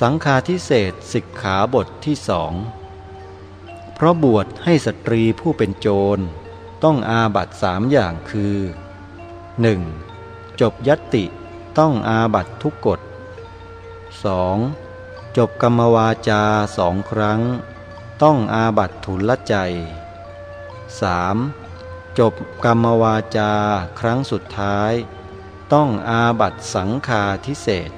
สังฆาทิเศษสิกขาบทที่สอง เพราะบวชให้สตรีผู้เป็นโจร ต้องอาบัตสามอย่างคือ 1. จบยตติต้องอาบัตทุกกฎ 2. จบกรรมวาจาสองครั้ง ต้องอาบัตทุลใจ 3. จบกรรมวาจาครั้งสุดท้าย ต้องอาบัตสังฆาทิเศษ